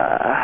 uh,